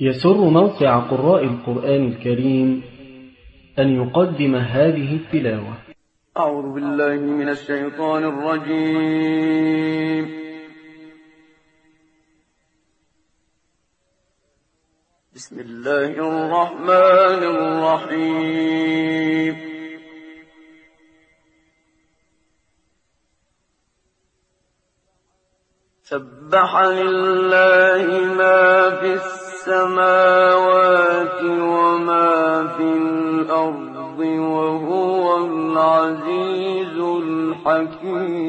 يسر موقع قراء القرآن الكريم أن يقدم هذه التلاوة. أعوذ بالله من الشيطان الرجيم. بسم الله الرحمن الرحيم. سبح لله ما في السماوات وما في الأرض وهو العزيز الحكيم.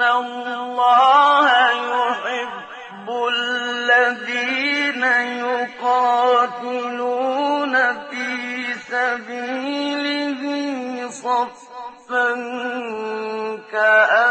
الله يحب الذين يقاتلون في سبيله صفا كأنهم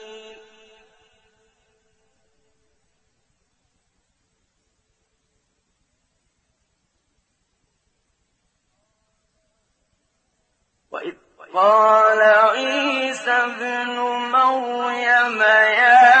قال عيسى ابن مريم يا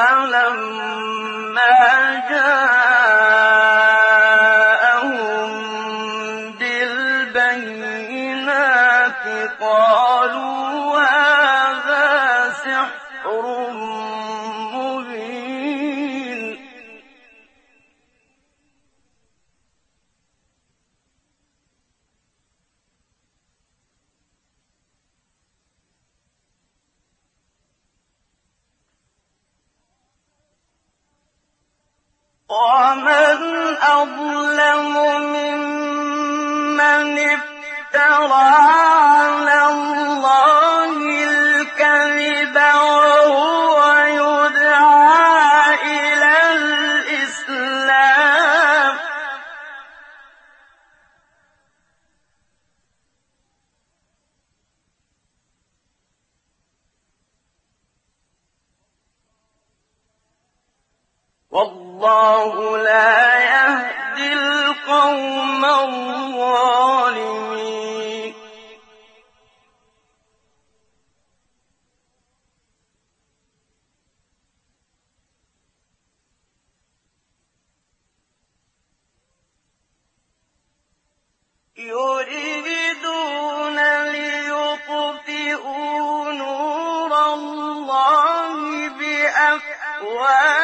فَلَمَّا جَاءَهُم ومن أظلم ممن افترى لا يهدي القوم الظالمين. يريدون ليطفئوا نور الله بأفواههم.